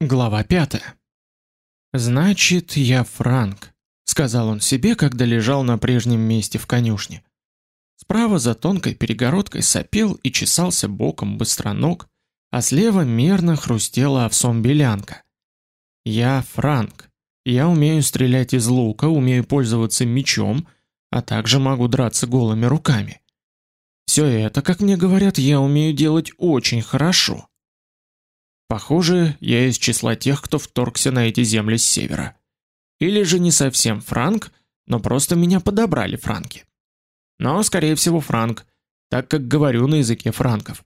Глава 5. Значит, я Франк, сказал он себе, когда лежал на прежнем месте в конюшне. Справа за тонкой перегородкой сопел и чесался боком быстроног, а слева мерно хрустела овсом белянка. Я Франк. Я умею стрелять из лука, умею пользоваться мечом, а также могу драться голыми руками. Все это, как мне говорят, я умею делать очень хорошо. Похоже, я из числа тех, кто вторгся на эти земли с севера. Или же не совсем франк, но просто меня подобрали франки. Но, скорее всего, франк, так как говорю на языке франков.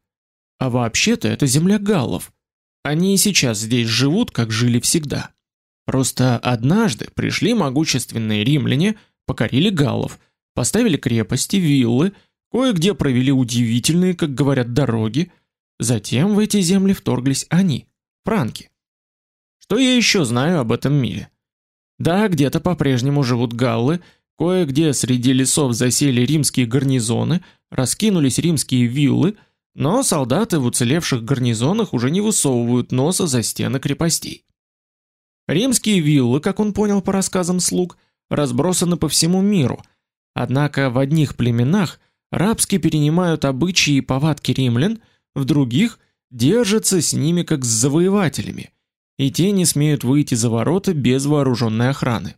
А вообще-то это земля галлов. Они и сейчас здесь живут, как жили всегда. Просто однажды пришли могущественные римляне, покорили галлов, поставили крепости, виллы, кое-где провели удивительные, как говорят, дороги, Затем в эти земли вторглись они, франки. Что я еще знаю об этом мире? Да, где-то по-прежнему живут галлы, кое-где среди лесов засели римские гарнизоны, раскинулись римские виллы, но солдаты в уцелевших гарнизонах уже не высовывают носа за стены крепостей. Римские виллы, как он понял по рассказам слуг, разбросаны по всему миру. Однако в одних племенах рабски перенимают обычаи и повадки римлян, в других держатся с ними как с завоевателями, и те не смеют выйти за ворота без вооруженной охраны.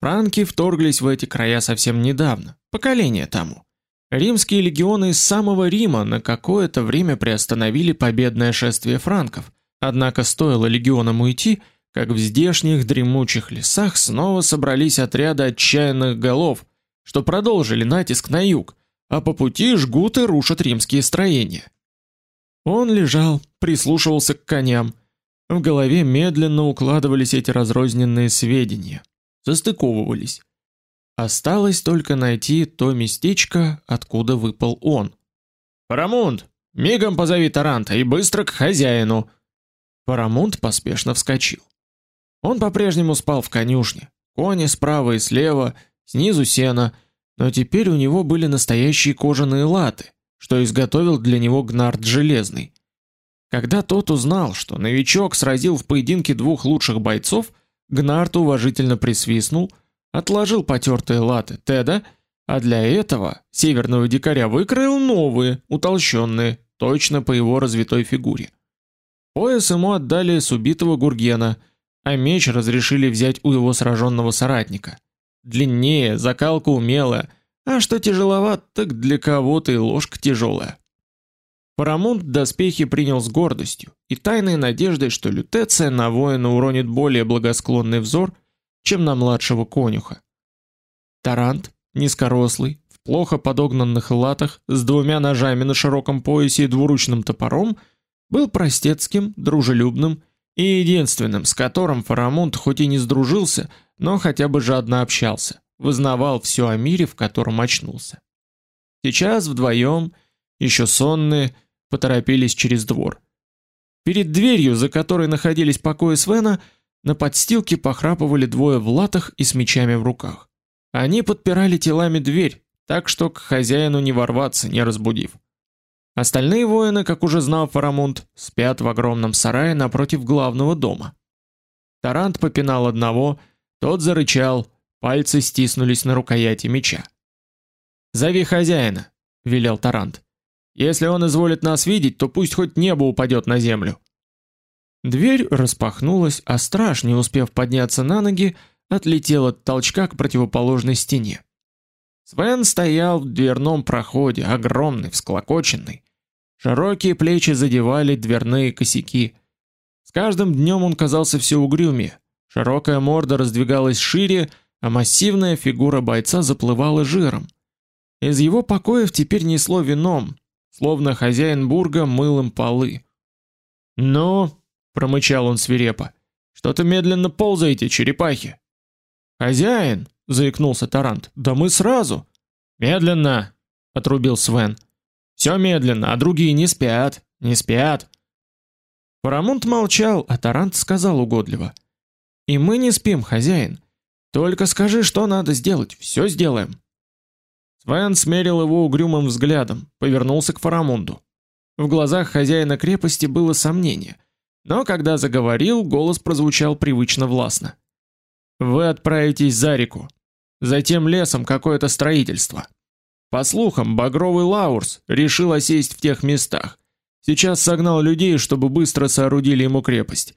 Франки вторглись в эти края совсем недавно, поколение тому. Римские легионы из самого Рима на какое-то время приостановили победное шествие франков, однако стоило легионам уйти, как в здешних дремучих лесах снова собрались отряды отчаянных голов, что продолжили натиск на юг, а по пути жгут и рушат римские строения. Он лежал, прислушивался к коням. В голове медленно укладывались эти разрозненные сведения, состыковывались. Осталось только найти то местечко, откуда выпал он. Парамунд, мигом позови Таранта и быстро к хозяину. Парамунд поспешно вскочил. Он по-прежнему спал в конюшне. Кони справа и слева, снизу сено, но теперь у него были настоящие кожаные латы, что изготовил для него Гнард Железный. Когда тот узнал, что новичок сразил в поединке двух лучших бойцов, Гнард уважительно присвистнул, отложил потертые латы Теда, а для этого северного дикаря выкроил новые, утолщенные, точно по его развитой фигуре. Пояс ему отдали с убитого Гургена, а меч разрешили взять у его сраженного соратника. Длиннее, закалка умелая, а что тяжеловат, так для кого-то и ложка тяжелая. Парамунд доспехи принял с гордостью и тайной надеждой, что лютеция на воина уронит более благосклонный взор, чем на младшего конюха. Тарант, низкорослый, в плохо подогнанных латах, с двумя ножами на широком поясе и двуручным топором, был простецким, дружелюбным и единственным, с которым Фарамунд хоть и не сдружился, но хотя бы жадно общался вызнавал все о мире, в котором очнулся. Сейчас вдвоем, еще сонные, поторопились через двор. Перед дверью, за которой находились покои Свена, на подстилке похрапывали двое в латах и с мечами в руках. Они подпирали телами дверь, так что к хозяину не ворваться, не разбудив. Остальные воины, как уже знал Фарамунд, спят в огромном сарае напротив главного дома. Тарант попинал одного, тот зарычал, Пальцы стиснулись на рукояти меча. "Зови хозяина", велел Тарант. "Если он изволит нас видеть, то пусть хоть небо упадет на землю". Дверь распахнулась, а страж, не успев подняться на ноги, отлетел от толчка к противоположной стене. Свен стоял в дверном проходе, огромный, всклокоченный. Широкие плечи задевали дверные косяки. С каждым днем он казался все угрюмее. Широкая морда раздвигалась шире, а массивная фигура бойца заплывала жиром. Из его покоев теперь несло вином, словно хозяин бурга мыл им полы. "Ну", промычал он свирепо. "Что-то медленно ползаете, черепахи". "Хозяин", заикнулся Тарант. "Да мы сразу". "Медленно", отрубил Свен. Все медленно, а другие не спят, не спят". Парамонт молчал, а Тарант сказал угодливо: "И мы не спим, хозяин. Только скажи, что надо сделать, все сделаем. Свен смерил его угрюмым взглядом, повернулся к Фарамунду. В глазах хозяина крепости было сомнение, Но когда заговорил, голос прозвучал привычно властно. Вы отправитесь за реку. Затем лесом какое-то строительство. По слухам, Багровый Лаурс решил осесть в тех местах. Сейчас согнал людей, чтобы быстро соорудили ему крепость.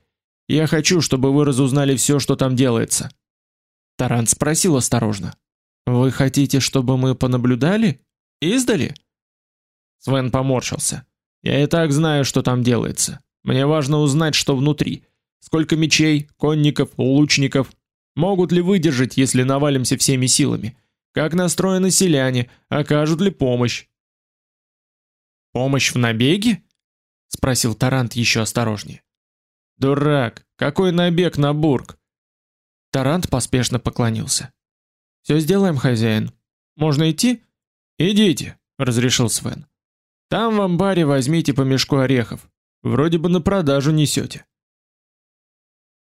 Я хочу, чтобы вы разузнали все, что там делается. Тарант спросил осторожно: "Вы хотите, чтобы мы понаблюдали издали?" Свен поморщился. "Я и так знаю, что там делается. Мне важно узнать, что внутри. Сколько мечей, конников, лучников, могут ли выдержать, если навалимся всеми силами? Как настроены селяне, окажут ли помощь?" Помощь в набеге? спросил Тарант еще осторожнее. Дурак, какой набег на бург? Тарант поспешно поклонился. Все сделаем, хозяин. Можно идти? Идите, разрешил Свен. Там в амбаре возьмите по мешку орехов. Вроде бы на продажу несете.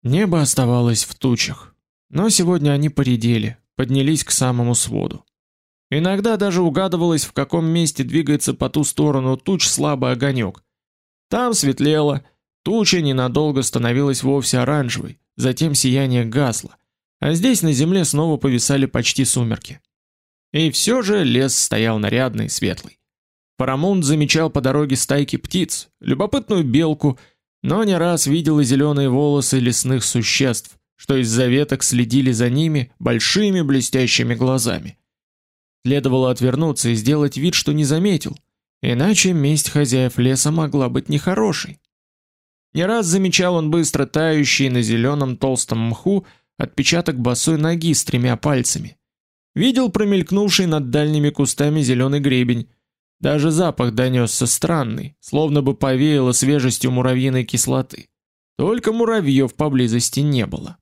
Небо оставалось в тучах, но сегодня они поредели, поднялись к самому своду. Иногда даже угадывалось, в каком месте двигается по ту сторону туч слабый огонек. Там светлело, туча ненадолго становилась вовсе оранжевой, затем сияние гасло, а здесь на земле снова повисали почти сумерки. И все же лес стоял нарядный, светлый. Парамунд замечал по дороге стайки птиц, любопытную белку, но не раз видел и зеленые волосы лесных существ, что из-за веток следили за ними большими блестящими глазами. Следовало отвернуться и сделать вид, что не заметил, иначе месть хозяев леса могла быть нехорошей. Не раз замечал он быстро тающий на зеленом толстом мху отпечаток босой ноги с тремя пальцами. Видел промелькнувший над дальними кустами зеленый гребень. Даже запах донесся странный, словно бы повеяло свежестью муравьиной кислоты. Только муравьев поблизости не было.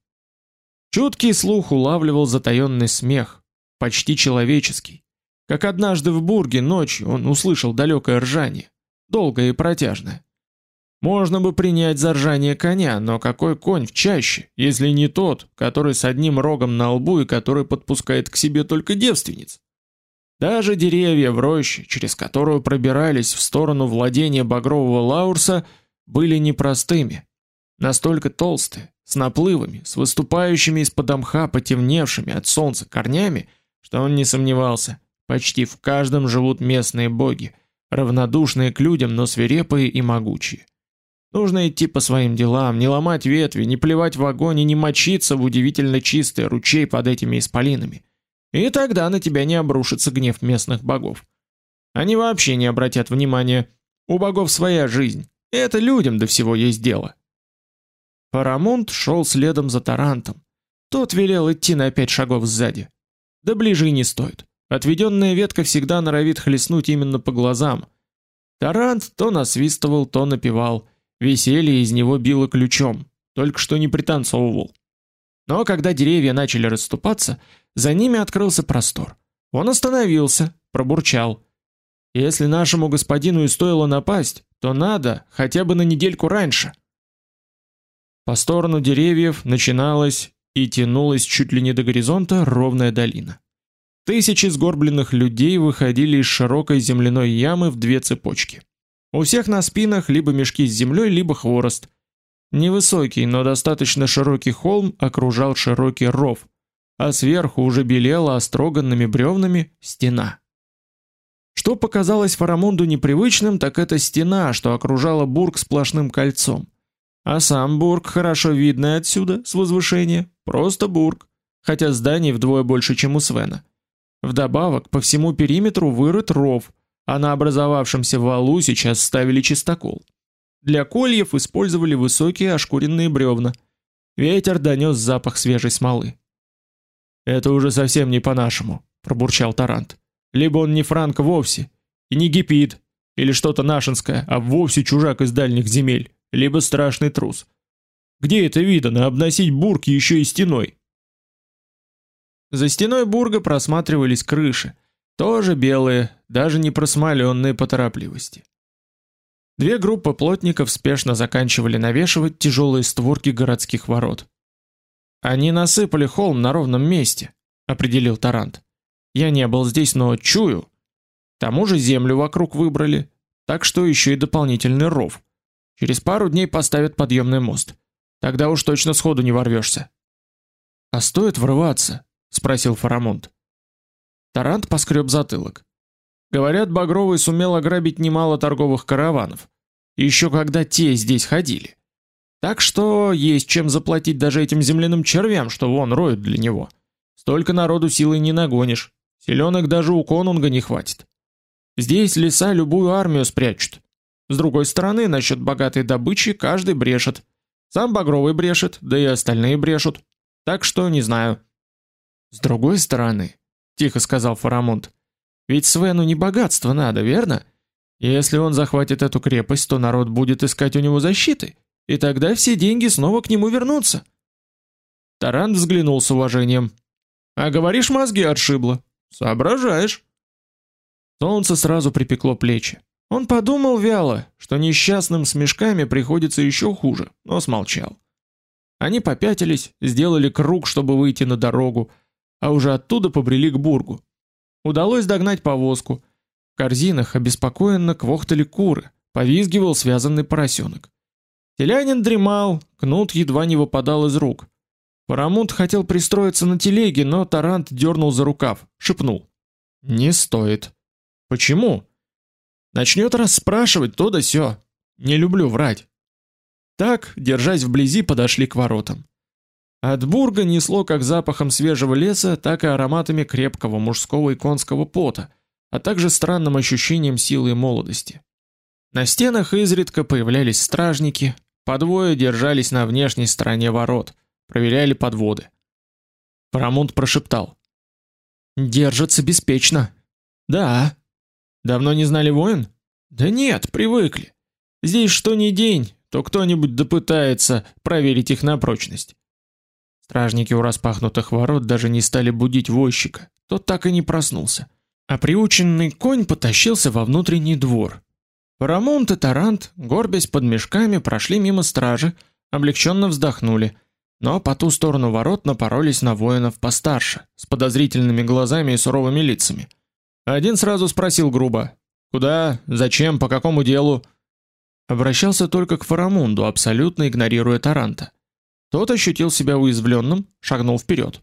Чуткий слух улавливал затаённый смех, почти человеческий. Как однажды в бурге ночью он услышал далекое ржание, долгое и протяжное. Можно бы принять за ржание коня, но какой конь в чаще, если не тот, который с одним рогом на лбу и который подпускает к себе только девственниц? Даже деревья в роще, через которую пробирались в сторону владения багрового Лаурса, были непростыми. Настолько толстые, с наплывами, с выступающими из-под мха потемневшими от солнца корнями, что он не сомневался, почти в каждом живут местные боги, равнодушные к людям, но свирепые и могучие. Нужно идти по своим делам, не ломать ветви, не плевать в огонь и не мочиться в удивительно чистый ручей под этими исполинами. И тогда на тебя не обрушится гнев местных богов. Они вообще не обратят внимания. У богов своя жизнь. И это людям до всего есть дело. Парамонт шел следом за Тарантом. Тот велел идти на пять шагов сзади. Да ближе и не стоит. Отведенная ветка всегда норовит хлестнуть именно по глазам. Тарант то насвистывал, то напевал. Веселье из него било ключом, только что не пританцовывал. Но когда деревья начали расступаться, за ними открылся простор. Он остановился, пробурчал: "Если нашему господину и стоило напасть, то надо хотя бы на недельку раньше". По сторону деревьев начиналась и тянулась чуть ли не до горизонта ровная долина. Тысячи сгорбленных людей выходили из широкой земляной ямы в две цепочки. У всех на спинах либо мешки с землей, либо хворост. Невысокий, но достаточно широкий холм окружал широкий ров, а сверху уже белела остроганными бревнами стена. Что показалось Фарамунду непривычным, так это стена, что окружала бург сплошным кольцом. А сам бург хорошо видно отсюда, с возвышения, просто бург, хотя зданий вдвое больше, чем у Свена. Вдобавок, по всему периметру вырыт ров, а на образовавшемся валу сейчас ставили чистокол. Для кольев использовали высокие ошкуренные бревна. Ветер донес запах свежей смолы. Это уже совсем не по-нашему, пробурчал Тарант. Либо он не франк вовсе, и не гипит, или что-то нашинское, а вовсе чужак из дальних земель, либо страшный трус. Где это видано обносить бург еще и стеной? За стеной бурга просматривались крыши, тоже белые, даже не просмоленные по торопливости. Две группы плотников спешно заканчивали навешивать тяжелые створки городских ворот. Они насыпали холм на ровном месте, определил Тарант. Я не был здесь, но чую. К тому же землю вокруг выбрали, так что еще и дополнительный ров. Через пару дней поставят подъемный мост. Тогда уж точно сходу не ворвешься. А стоит врываться, спросил Фарамунд. Тарант поскреб затылок. Говорят, Багровый сумел ограбить немало торговых караванов, еще когда те здесь ходили. Так что есть чем заплатить даже этим земляным червям, что вон роют для него. Столько народу силой не нагонишь. Селенок даже у конунга не хватит. Здесь леса любую армию спрячут. С другой стороны, насчет богатой добычи каждый брешет. Сам Багровый брешет, да и остальные брешут. Так что не знаю. С другой стороны, тихо сказал Фарамунд. Ведь Свену не богатство надо, верно? Если он захватит эту крепость, то народ будет искать у него защиты, и тогда все деньги снова к нему вернутся. Тарант взглянул с уважением. А говоришь, мозги отшибло. Соображаешь. Солнце сразу припекло плечи. Он подумал вяло, что несчастным с мешками приходится еще хуже, но смолчал. Они попятились, сделали круг, чтобы выйти на дорогу, а уже оттуда побрели к бургу. Удалось догнать повозку. В корзинах обеспокоенно квохтали куры, повизгивал связанный поросенок. Телянин дремал, кнут едва не выпадал из рук. Парамунд хотел пристроиться на телеге, но Тарант дернул за рукав, шепнул: "Не стоит". "Почему?" Начнет расспрашивать то да сё. Не люблю врать. Так, держась вблизи, подошли к воротам. От бурга несло как запахом свежего леса, так и ароматами крепкого мужского и конского пота, а также странным ощущением силы и молодости. На стенах изредка появлялись стражники, по двое держались на внешней стороне ворот, проверяли подводы. Парамонт прошептал: "Держатся беспечно". "Да". "Давно не знали воин?" "Да нет, привыкли. Здесь что ни день, то кто-нибудь допытается проверить их на прочность". Стражники у распахнутых ворот даже не стали будить возчика. Тот так и не проснулся. А приученный конь потащился во внутренний двор. Парамонт и Тарант, горбясь под мешками, прошли мимо стражи, облегченно вздохнули, но по ту сторону ворот напоролись на воинов постарше, с подозрительными глазами и суровыми лицами. Один сразу спросил грубо: "Куда? Зачем? По какому делу?" Обращался только к Фарамунду, абсолютно игнорируя Таранта. Тот ощутил себя уязвленным, шагнул вперед.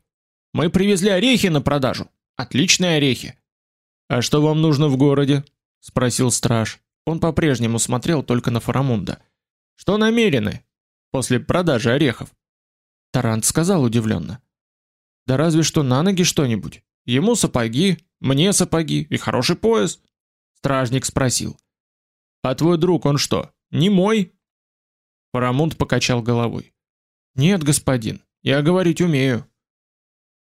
Мы привезли орехи на продажу. Отличные орехи. А что вам нужно в городе? спросил страж. Он по-прежнему смотрел только на Фарамунда. Что намерены после продажи орехов? Тарант сказал удивленно. Да разве что на ноги что-нибудь. Ему сапоги, мне сапоги и хороший пояс. Стражник спросил: "А твой друг он что, не мой?" Фарамунд покачал головой. Нет, господин, я говорить умею.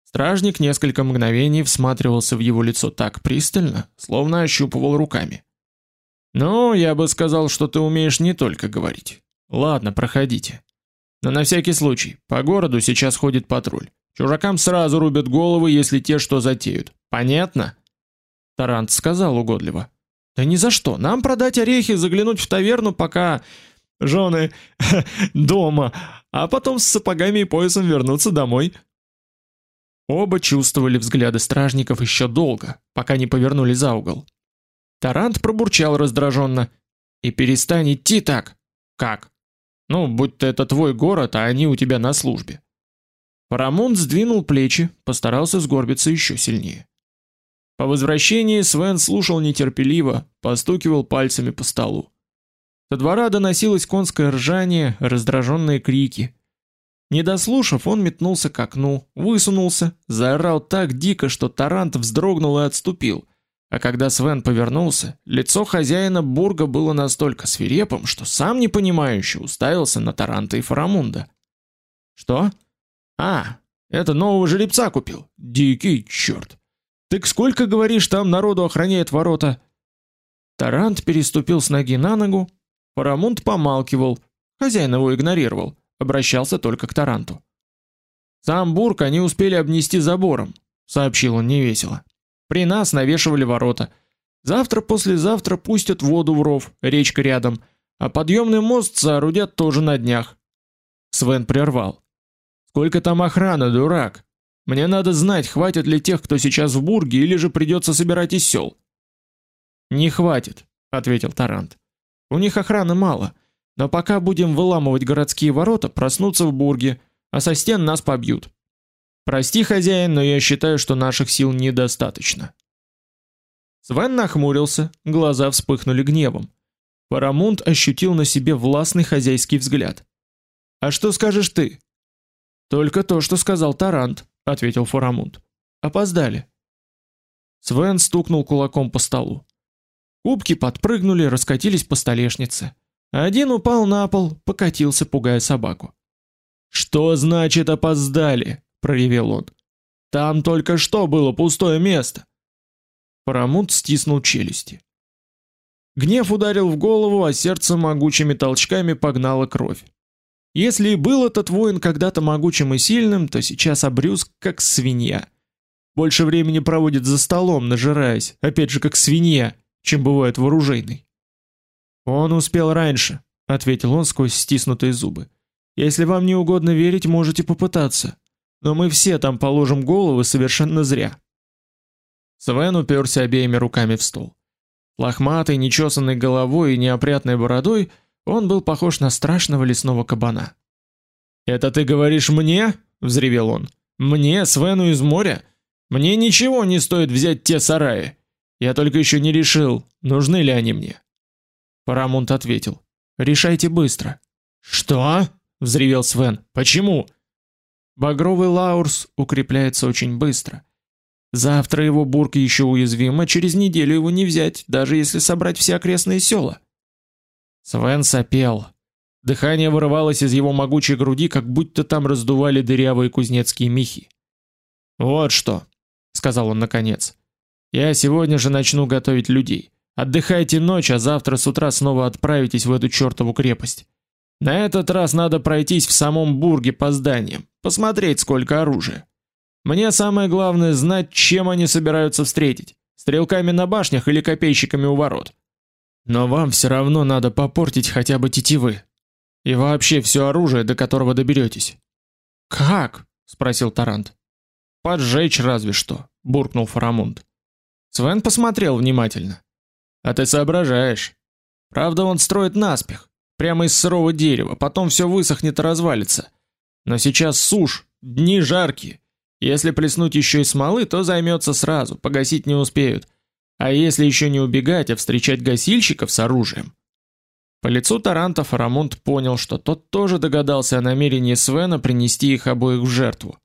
Стражник несколько мгновений всматривался в его лицо так пристально, словно ощупывал руками. Ну, я бы сказал, что ты умеешь не только говорить. Ладно, проходите. Но на всякий случай, по городу сейчас ходит патруль. Чужакам сразу рубят головы, если те что затеют. Понятно? Тарант сказал угодливо. Да ни за что. Нам продать орехи, заглянуть в таверну, пока жены дома, а потом с сапогами и поясом вернуться домой. Оба чувствовали взгляды стражников еще долго, пока не повернули за угол. Тарант пробурчал раздраженно: "И перестань идти так". "Как?" "Ну, будь-то это твой город, а они у тебя на службе". Парамунд сдвинул плечи, постарался сгорбиться еще сильнее. По возвращении Свен слушал нетерпеливо, постукивал пальцами по столу. Со двора доносилось конское ржание, раздраженные крики. Не дослушав, он метнулся к окну, высунулся, заорал так дико, что Тарант вздрогнул и отступил. А когда Свен повернулся, лицо хозяина бурга было настолько свирепым, что сам не понимающий уставился на Таранта и Фарамунда. Что? А, это нового жеребца купил. Дикий черт. Так сколько говоришь, там народу охраняет ворота? Тарант переступил с ноги на ногу, Парамунд помалкивал, хозяин его игнорировал, обращался только к Таранту. Сам бург они успели обнести забором, сообщил он невесело. При нас навешивали ворота. Завтра послезавтра пустят воду в ров, речка рядом, а подъемный мост соорудят тоже на днях. Свен прервал. Сколько там охраны, дурак? Мне надо знать, хватит ли тех, кто сейчас в бурге, или же придется собирать из сел. Не хватит, ответил Тарант. У них охраны мало. Но пока будем выламывать городские ворота, проснутся в бурге, а со стен нас побьют. Прости, хозяин, но я считаю, что наших сил недостаточно. Свен нахмурился, глаза вспыхнули гневом. Парамунд ощутил на себе властный хозяйский взгляд. А что скажешь ты? Только то, что сказал Тарант, ответил Фарамунд. Опоздали. Свен стукнул кулаком по столу. Кубки подпрыгнули, раскатились по столешнице. Один упал на пол, покатился, пугая собаку. Что значит опоздали? проревел он. Там только что было пустое место. Парамут стиснул челюсти. Гнев ударил в голову, а сердце могучими толчками погнало кровь. Если и был этот воин когда-то могучим и сильным, то сейчас обрюзг как свинья. Больше времени проводит за столом, нажираясь, опять же как свинья, чем бывает вооруженный. Он успел раньше, ответил он сквозь стиснутые зубы. Если вам не угодно верить, можете попытаться. Но мы все там положим головы совершенно зря. Свен уперся обеими руками в стол. Лохматый, нечесанной головой и неопрятной бородой, он был похож на страшного лесного кабана. "Это ты говоришь мне?" взревел он. "Мне, Свену из моря? Мне ничего не стоит взять те сараи. Я только еще не решил, нужны ли они мне". Парамонт ответил: "Решайте быстро". "Что?" взревел Свен. "Почему?" Багровый Лаурс укрепляется очень быстро. Завтра его бург еще уязвим, а через неделю его не взять, даже если собрать все окрестные села. Свен сопел. Дыхание вырывалось из его могучей груди, как будто там раздували дырявые кузнецкие мехи. Вот что, сказал он наконец. Я сегодня же начну готовить людей. Отдыхайте ночь, а завтра с утра снова отправитесь в эту чёртову крепость. На этот раз надо пройтись в самом бурге по зданиям, посмотреть, сколько оружия. Мне самое главное знать, чем они собираются встретить: стрелками на башнях или копейщиками у ворот. Но вам все равно надо попортить хотя бы тетивы. И вообще все оружие, до которого доберетесь. Как? спросил Тарант. Поджечь разве что, буркнул Фарамунд. Свен посмотрел внимательно. А ты соображаешь? Правда, он строит наспех. Прямо из сырого дерева, потом все высохнет и развалится. Но сейчас сушь, дни жаркие. Если плеснуть еще и смолы, то займется сразу, погасить не успеют. А если еще не убегать, а встречать гасильщиков с оружием? По лицу Таранта Фарамунд понял, что тот тоже догадался о намерении Свена принести их обоих в жертву.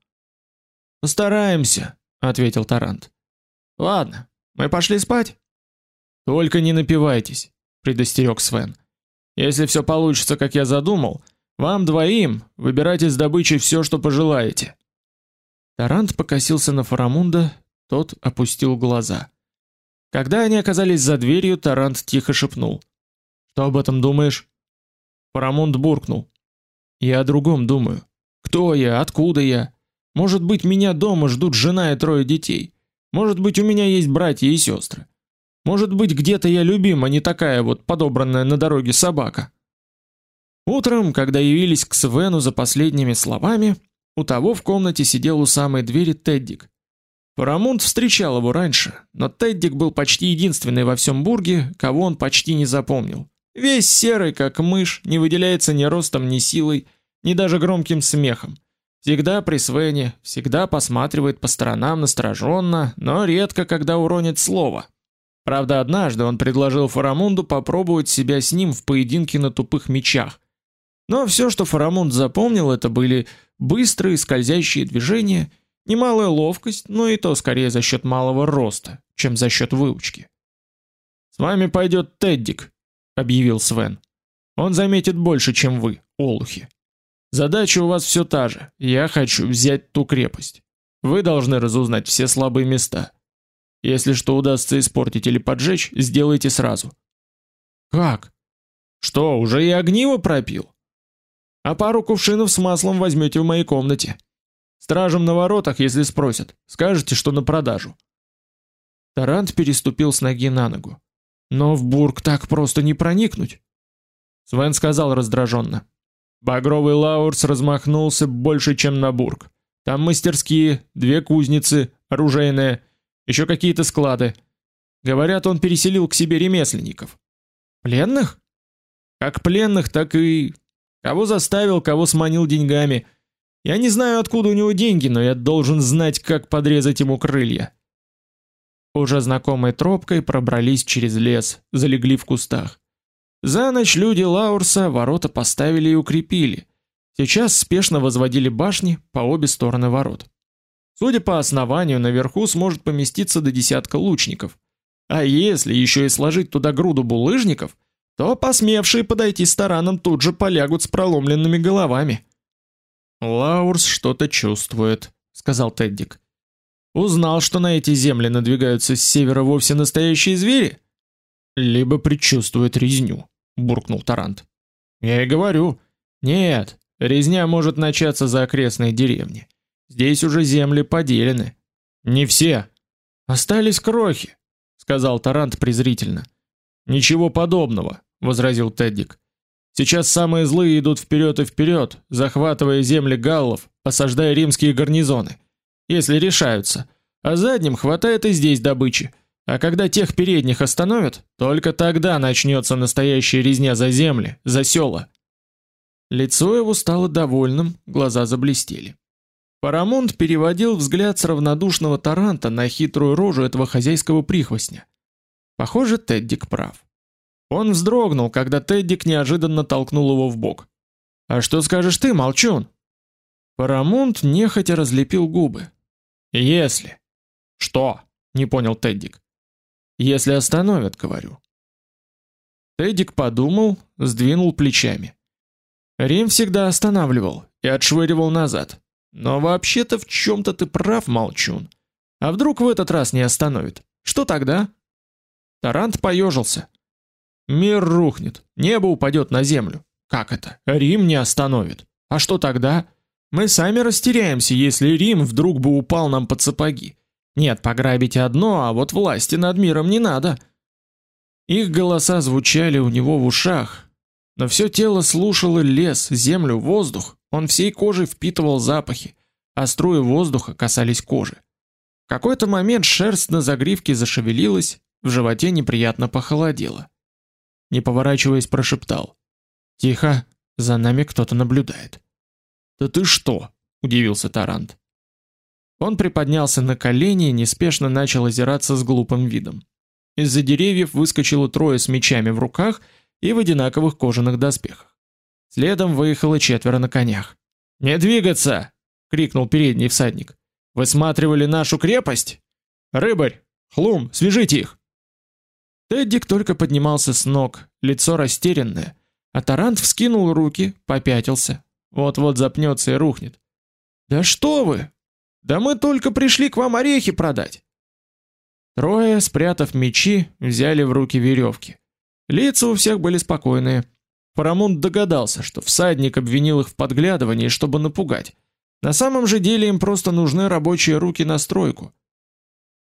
"Постараемся", ответил Тарант. "Ладно, мы пошли спать". "Только не напивайтесь", предостерег Свен. Если все получится, как я задумал, вам двоим выбирать из добычи все, что пожелаете. Тарант покосился на Фарамунда, тот опустил глаза. Когда они оказались за дверью, Тарант тихо шепнул: "Что об этом думаешь?" Фарамунд буркнул: "Я о другом думаю. Кто я, откуда я? Может быть, меня дома ждут жена и трое детей. Может быть, у меня есть братья и сестры. Может быть, где-то я любим, а не такая вот подобранная на дороге собака. Утром, когда явились к Свену за последними словами, у того в комнате сидел у самой двери Теддик. Парамунд встречал его раньше, но Теддик был почти единственный во всем бурге, кого он почти не запомнил. Весь серый, как мышь, не выделяется ни ростом, ни силой, ни даже громким смехом. Всегда при Свене, всегда посматривает по сторонам настороженно, но редко когда уронит слово. Правда, однажды он предложил Фарамунду попробовать себя с ним в поединке на тупых мечах. Но все, что Фарамунд запомнил, это были быстрые скользящие движения, немалая ловкость, но и то скорее за счет малого роста, чем за счет выучки. С вами пойдет Теддик, объявил Свен. Он заметит больше, чем вы, олухи. Задача у вас все та же. Я хочу взять ту крепость. Вы должны разузнать все слабые места. Если что удастся испортить или поджечь, сделайте сразу. Как? Что, уже и огниво пропил? А пару кувшинов с маслом возьмете в моей комнате. Стражам на воротах, если спросят, скажете, что на продажу. Тарант переступил с ноги на ногу. Но в бург так просто не проникнуть. Свен сказал раздраженно. Багровый Лаурс размахнулся больше, чем на бург. Там мастерские, две кузницы, оружейная еще какие-то склады. Говорят, он переселил к себе ремесленников. Пленных? Как пленных, так и кого заставил, кого сманил деньгами. Я не знаю, откуда у него деньги, но я должен знать, как подрезать ему крылья. Уже знакомой тропкой пробрались через лес, залегли в кустах. За ночь люди Лаурса ворота поставили и укрепили. Сейчас спешно возводили башни по обе стороны ворот. Судя по основанию, наверху сможет поместиться до десятка лучников. А если еще и сложить туда груду булыжников, то посмевшие подойти с тараном тут же полягут с проломленными головами. Лаурс что-то чувствует, сказал Теддик. Узнал, что на эти земли надвигаются с севера вовсе настоящие звери? Либо предчувствует резню, буркнул Тарант. Я и говорю. Нет, резня может начаться за окрестные деревни. Здесь уже земли поделены. Не все. Остались крохи, сказал Тарант презрительно. Ничего подобного, возразил Теддик. Сейчас самые злые идут вперед и вперед, захватывая земли галлов, осаждая римские гарнизоны если решаются. А задним хватает и здесь добычи. А когда тех передних остановят, только тогда начнется настоящая резня за земли, за села. Лицо его стало довольным, глаза заблестели. Парамонт переводил взгляд с равнодушного таранта на хитрую рожу этого хозяйского прихвостня. Похоже, Теддик прав. Он вздрогнул, когда Теддик неожиданно толкнул его в бок. А что скажешь ты, молчун? Парамонт нехотя разлепил губы. Если. Что? Не понял Теддик. Если остановят, говорю. Теддик подумал, сдвинул плечами. Рим всегда останавливал и отшвыривал назад. Но вообще-то в чем то ты прав, молчун. А вдруг в этот раз не остановит? Что тогда? Тарант поежился. Мир рухнет, небо упадет на землю. Как это? Рим не остановит. А что тогда? Мы сами растеряемся, если Рим вдруг бы упал нам под сапоги. Нет, пограбить одно, а вот власти над миром не надо. Их голоса звучали у него в ушах, но все тело слушало лес, землю, воздух. Он всей кожей впитывал запахи, а струи воздуха касались кожи. В какой-то момент шерсть на загривке зашевелилась, в животе неприятно похолодело. Не поворачиваясь, прошептал: "Тихо, за нами кто-то наблюдает". "Да ты что?" удивился Тарант. Он приподнялся на колени и неспешно начал озираться с глупым видом. Из-за деревьев выскочило трое с мечами в руках и в одинаковых кожаных доспехах. Следом выехало четверо на конях. "Не двигаться!" крикнул передний всадник. "Высматривали нашу крепость? Рыбарь, Хлум, свяжите их!" Теддик только поднимался с ног, лицо растерянное, а Тарант вскинул руки, попятился, вот-вот запнется и рухнет. Да что вы? Да мы только пришли к вам орехи продать. Трое, спрятав мечи, взяли в руки веревки. Лица у всех были спокойные. Парамонт догадался, что всадник обвинил их в подглядывании, чтобы напугать. На самом же деле им просто нужны рабочие руки на стройку.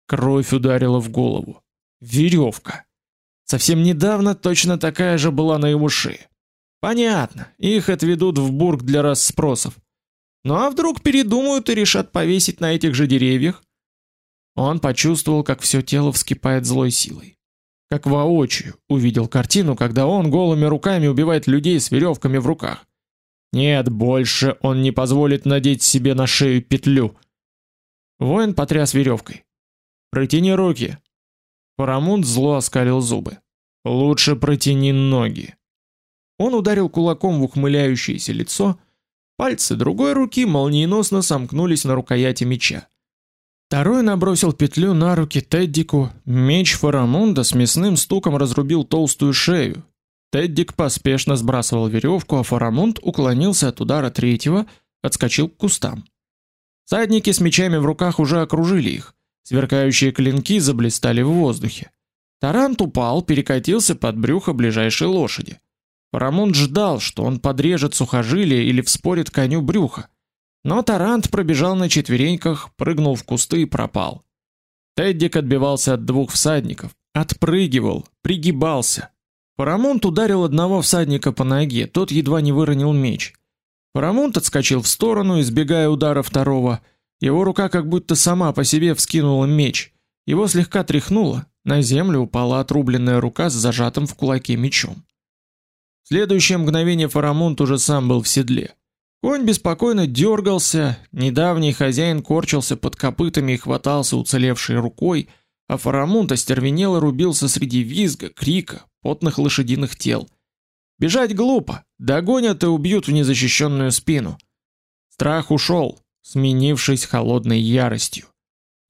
Кровь ударила в голову. Веревка. Совсем недавно точно такая же была на его шее. Понятно, их отведут в бург для расспросов. Ну а вдруг передумают и решат повесить на этих же деревьях? Он почувствовал, как все тело вскипает злой силой. Как воочию увидел картину, когда он голыми руками убивает людей с веревками в руках. Нет, больше он не позволит надеть себе на шею петлю. Воин потряс веревкой. Протяни руки. Парамунд зло оскалил зубы. Лучше протяни ноги. Он ударил кулаком в ухмыляющееся лицо, пальцы другой руки молниеносно сомкнулись на рукояти меча. Второй набросил петлю на руки Теддику, меч Фарамунда с мясным стуком разрубил толстую шею. Теддик поспешно сбрасывал веревку, а Фарамунд уклонился от удара третьего, отскочил к кустам. Садники с мечами в руках уже окружили их. Сверкающие клинки заблестели в воздухе. Тарант упал, перекатился под брюхо ближайшей лошади. Парамонт ждал, что он подрежет сухожилие или вспорит коню брюхо. Но Тарант пробежал на четвереньках, прыгнул в кусты и пропал. Теддик отбивался от двух всадников, отпрыгивал, пригибался. Парамонт ударил одного всадника по ноге, тот едва не выронил меч. Парамонт отскочил в сторону, избегая удара второго. Его рука как будто сама по себе вскинула меч. Его слегка тряхнуло, на землю упала отрубленная рука с зажатым в кулаке мечом. Следующее мгновение Фарамунд уже сам был в седле. Конь беспокойно дергался, недавний хозяин корчился под копытами и хватался уцелевшей рукой, а Фарамунд остервенело рубился среди визга, крика, потных лошадиных тел. Бежать глупо, догонят и убьют в незащищенную спину. Страх ушел, сменившись холодной яростью.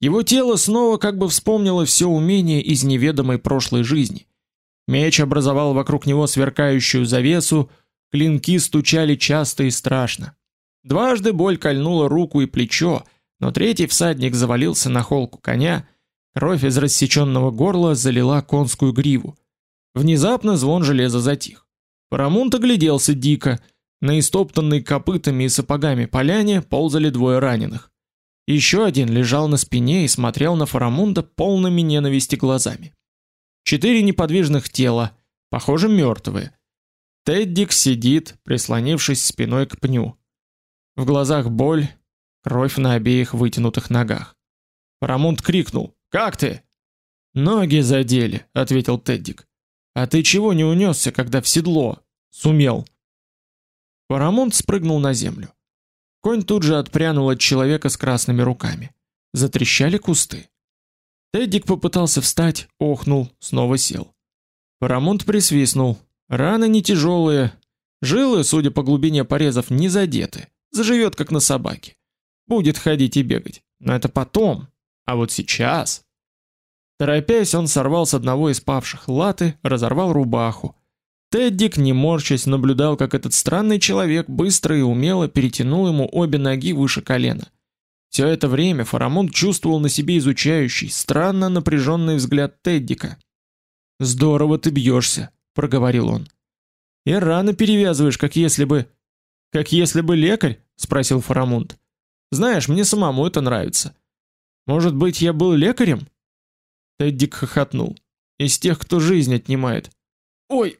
Его тело снова как бы вспомнило все умения из неведомой прошлой жизни. Меч образовал вокруг него сверкающую завесу, Клинки стучали часто и страшно. Дважды боль кольнула руку и плечо, но третий всадник завалился на холку коня, кровь из рассеченного горла залила конскую гриву. Внезапно звон железа затих. Парамунт огляделся дико. На истоптанной копытами и сапогами поляне ползали двое раненых. Еще один лежал на спине и смотрел на Фарамунда полными ненависти глазами. Четыре неподвижных тела, похоже, мертвые. Теддик сидит, прислонившись спиной к пню. В глазах боль, кровь на обеих вытянутых ногах. Парамунд крикнул: "Как ты?" "Ноги задели", ответил Теддик. "А ты чего не унесся, когда в седло сумел?" Парамунд спрыгнул на землю. Конь тут же отпрянул от человека с красными руками. Затрещали кусты. Теддик попытался встать, охнул, снова сел. Парамунд присвистнул. Раны не тяжелые, жилы, судя по глубине порезов, не задеты. Заживет как на собаке. Будет ходить и бегать. Но это потом. А вот сейчас, торопясь, он сорвал с одного из павших латы, разорвал рубаху. Теддик, не морщась, наблюдал, как этот странный человек быстро и умело перетянул ему обе ноги выше колена. Все это время Фарамунд чувствовал на себе изучающий, странно напряженный взгляд Теддика. Здорово ты бьешься, проговорил он. И рано перевязываешь, как если бы как если бы лекарь, спросил Фарамунд. Знаешь, мне самому это нравится. Может быть, я был лекарем? Теддик хохотнул. Из тех, кто жизнь отнимает. Ой.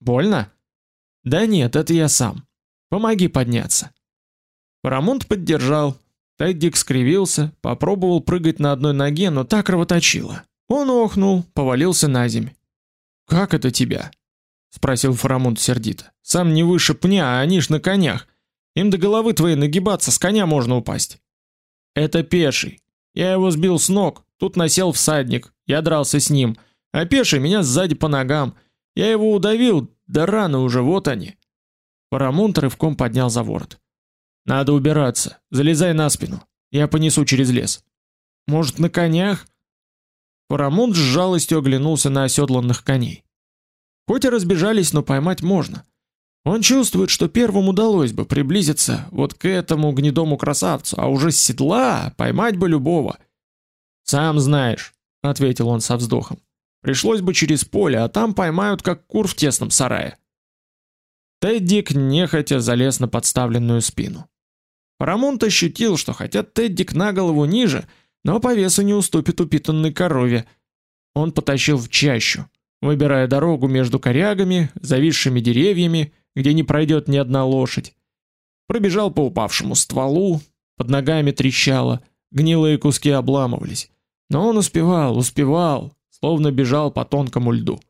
Больно? Да нет, это я сам. Помоги подняться. Фарамунд поддержал. Теддик скривился, попробовал прыгать на одной ноге, но так кровоточило. Он охнул, повалился на землю. Как это тебя? спросил Фарамунд сердито. Сам не выше пня, а они ж на конях. Им до головы твоей нагибаться, с коня можно упасть. Это пеший. Я его сбил с ног, тут насел всадник. Я дрался с ним, а пеший меня сзади по ногам. Я его удавил, да раны уже вот они. Фарамунд рывком поднял за ворот. Надо убираться. Залезай на спину. Я понесу через лес. Может, на конях? Парамунд с жалостью оглянулся на оседланных коней. Хоть и разбежались, но поймать можно. Он чувствует, что первым удалось бы приблизиться вот к этому гнедому красавцу, а уже с седла поймать бы любого. Сам знаешь, ответил он со вздохом. Пришлось бы через поле, а там поймают как кур в тесном сарае. Теддик нехотя залез на подставленную спину. Парамонт ощутил, что хотя Теддик на голову ниже, но по весу не уступит упитанной корове. Он потащил в чащу, выбирая дорогу между корягами, зависшими деревьями, где не пройдет ни одна лошадь. Пробежал по упавшему стволу, под ногами трещало, гнилые куски обламывались. Но он успевал, успевал, словно бежал по тонкому льду.